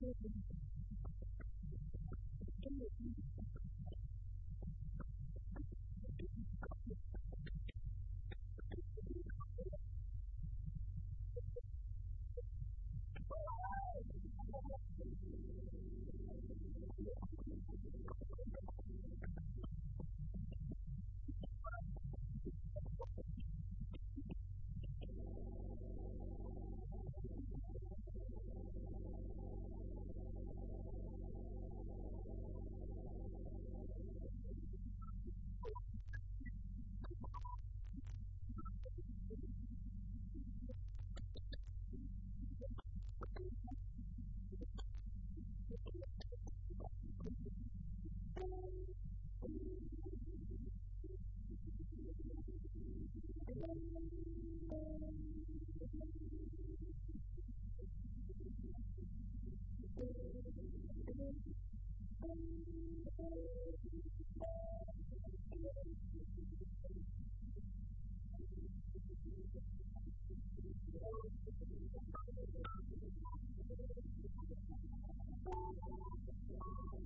Thank you. I'm going to go to the next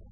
slide.